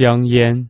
香烟。